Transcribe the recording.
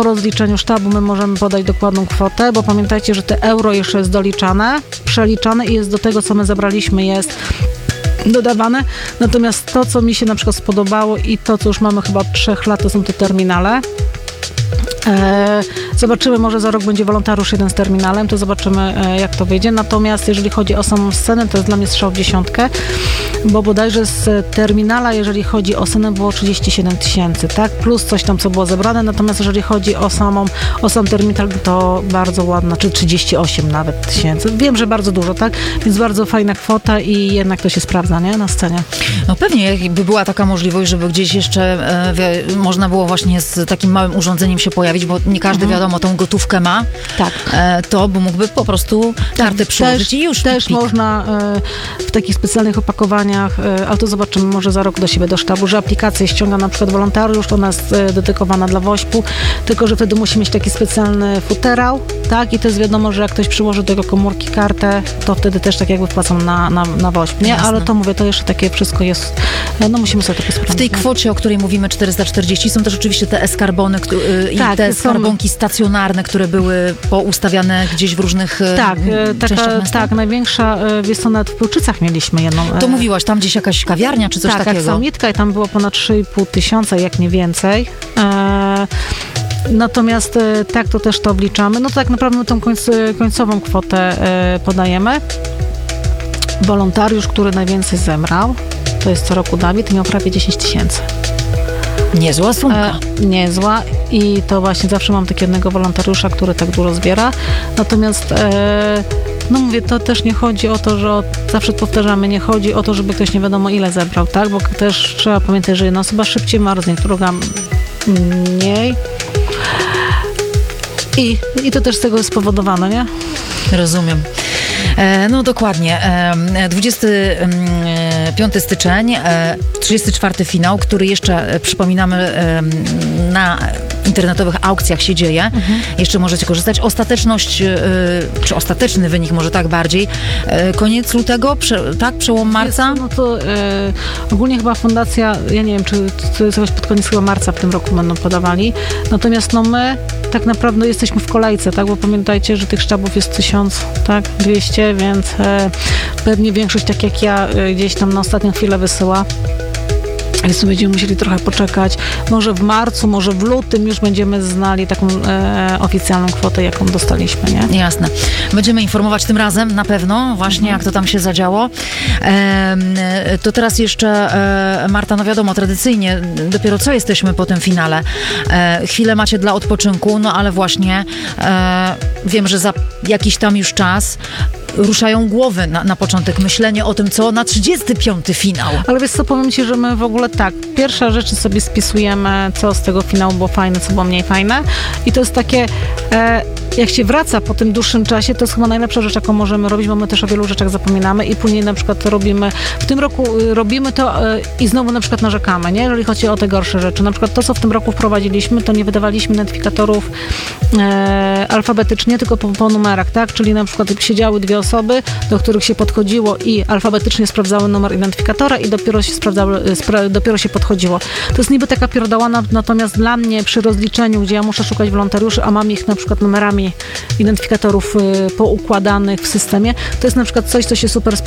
Po rozliczeniu sztabu my możemy podać dokładną kwotę, bo pamiętajcie, że te euro jeszcze jest doliczane, przeliczane i jest do tego, co my zabraliśmy, jest dodawane. Natomiast to, co mi się na przykład spodobało i to, co już mamy chyba od trzech lat, to są te terminale. E, zobaczymy, może za rok będzie wolontariusz jeden z terminalem, to zobaczymy, e, jak to wyjdzie. Natomiast jeżeli chodzi o samą scenę, to jest dla mnie strzał w dziesiątkę, bo bodajże z terminala, jeżeli chodzi o scenę, było 37 tysięcy, tak? Plus coś tam, co było zebrane. Natomiast jeżeli chodzi o samą, o sam terminal, to bardzo ładna, czy 38 nawet tysięcy. Wiem, że bardzo dużo, tak? Więc bardzo fajna kwota i jednak to się sprawdza, nie? Na scenie. No pewnie, jakby była taka możliwość, żeby gdzieś jeszcze e, wie, można było właśnie z takim małym urządzeniem się pojawić, bo nie każdy wiadomo tą gotówkę ma, Tak. e, to by mógłby po prostu kartę przyłożyć i już Też pik. można e, w takich specjalnych opakowaniach, e, ale to zobaczymy może za rok do siebie, do sztabu, że aplikację ściąga na przykład wolontariusz, ona jest e, dedykowana dla wośpu, tylko że wtedy musi mieć taki specjalny futerał, tak? I to jest wiadomo, że jak ktoś przyłoży do jego komórki kartę, to wtedy też tak jakby wpłacą na, na, na wośp, nie? Jasne. Ale to mówię, to jeszcze takie wszystko jest, e, no musimy sobie takie W sprawdzić. tej nie? kwocie, o której mówimy, 440, są też oczywiście te eskarbony y, i Tak, te są- skarbonki stacjonarne, które były poustawiane gdzieś w różnych Tak, e, częściach taka, miasta. tak, największa, wiesz co, nawet w Płuczycach mieliśmy jedną. To e, mówiłaś, tam gdzieś jakaś kawiarnia czy coś tak, takiego? aksamitka i tam było ponad 3,5 tysiąca, jak nie więcej. E, natomiast e, tak to też to obliczamy. No to tak naprawdę tą końc, końcową kwotę e, podajemy. Wolontariusz, który najwięcej zebrał, to jest co roku Dawid, miał prawie 10 tysięcy. Niezła sumka. E, niezła i to właśnie zawsze mam takiego jednego wolontariusza, który tak dużo zbiera. Natomiast e, no mówię, to też nie chodzi o to, że zawsze powtarzamy, nie chodzi o to, żeby ktoś nie wiadomo ile zebrał, tak? Bo też trzeba pamiętać, że jedna osoba szybciej marznie, druga mniej. I, I to też z tego jest spowodowane, nie? Rozumiem. E, No dokładnie. E, 25 styczeń, e, 34 finał, który jeszcze e, przypominamy e, na internetowych aukcjach się dzieje. Mhm. Jeszcze możecie korzystać. Ostateczność, e, czy ostateczny wynik może tak bardziej. e, Koniec lutego, prze, tak? Przełom marca? Jest, no to e, ogólnie chyba fundacja, ja nie wiem, czy to jest pod koniec chyba marca w tym roku będą podawali. Natomiast no my tak naprawdę jesteśmy w kolejce, tak? Bo pamiętajcie, że tych sztabów jest 1000, tak? 200, więc e, pewnie większość, tak jak ja, e, gdzieś tam na ostatnią chwilę wysyła. Więc będziemy musieli trochę poczekać. Może w marcu, może w lutym już będziemy znali taką e, oficjalną kwotę, jaką dostaliśmy, nie? Jasne. Będziemy informować tym razem na pewno właśnie, jak to tam się zadziało. Em, to teraz jeszcze, e, Marta, no wiadomo, tradycyjnie, dopiero co jesteśmy po tym finale. E, chwilę macie dla odpoczynku, no ale właśnie e, wiem, że za jakiś tam już czas ruszają głowy na, na początek myślenie o tym, co na 35 finał. Ale wiesz co, powiem Ci, że my w ogóle tak, pierwsza rzecz sobie spisujemy, co z tego finału było fajne, co było mniej fajne i to jest takie, e, jak się wraca po tym dłuższym czasie, to jest chyba najlepsza rzecz, jaką możemy robić, bo my też o wielu rzeczach zapominamy i później na przykład robimy, w tym roku y, robimy to e, i znowu na przykład narzekamy, nie? Jeżeli chodzi o te gorsze rzeczy. Na przykład to, co w tym roku wprowadziliśmy, to nie wydawaliśmy identyfikatorów e, alfabetycznie, tylko po, po numerach, tak? Czyli na przykład siedziały dwie osoby, do których się podchodziło i alfabetycznie sprawdzały numer identyfikatora i dopiero się sprawdzały, y, spra- dopiero się podchodziło. To jest niby taka pierdołana, natomiast dla mnie przy rozliczeniu, gdzie ja muszę szukać wolontariuszy, a mam ich na przykład numerami identyfikatorów y, poukładanych w systemie, to jest na przykład coś, co się super sprawdza